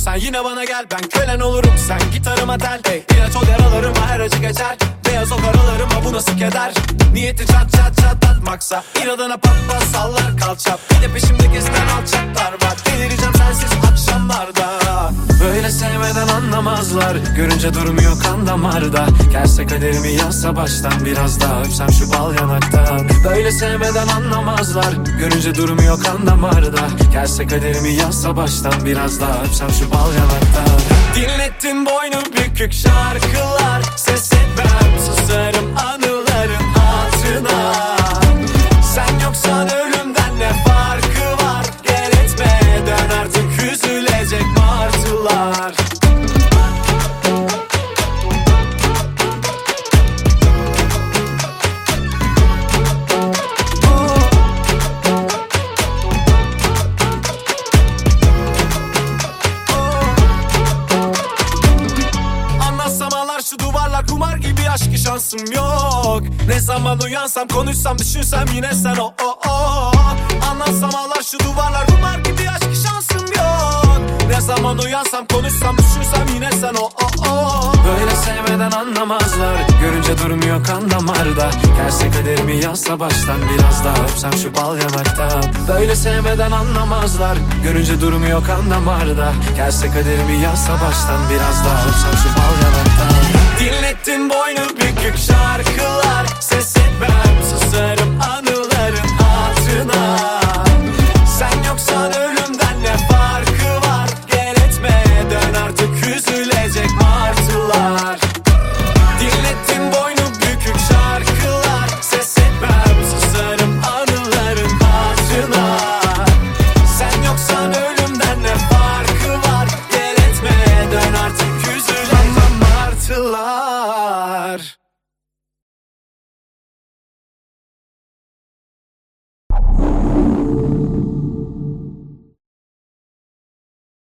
Üşürsen yine bana gel ben kölen olurum. Sen gitarıma tel hey. İlaç ol yaralarıma her acı geçer. Beyaz o karalarıma bu nasıl keder? Niyeti çat çat çatlatmaksa İnadına pat pat sallar kalça Bir de peşimde gezen alçaklar var. Delireceğim sensiz akşamlarda Sevmeden anlamazlar. Görünce durmuyor kan damarda. Gelse kaderimi yazsa baştan Biraz daha öpsem şu bal yanaktan Böyle sevmeden anlamazlar. Görünce durmuyor kan damarda. Gelse kaderimi yazsa baştan Biraz daha öpsem şu bal yanaktan Dinlettin boynu bükük şarkılar aşkı şansım yok. Ne zaman uyansam konuşsam düşünsem yine sen o o o. Anlatsam ağlar şu duvarlar kumar gibi aşkı şansım yok. Ne zaman uyansam konuşsam düşünsem yine sen o o o. Böyle sevmeden anlamazlar. Görünce durmuyor kan damarda. Gelse kaderimi yazsa baştan Biraz daha öpsem şu bal yanaktan Böyle sevmeden anlamazlar. Görünce durmuyor kan damarda. Gelse kaderimi yazsa baştan Biraz daha öpsem şu bal yanaktan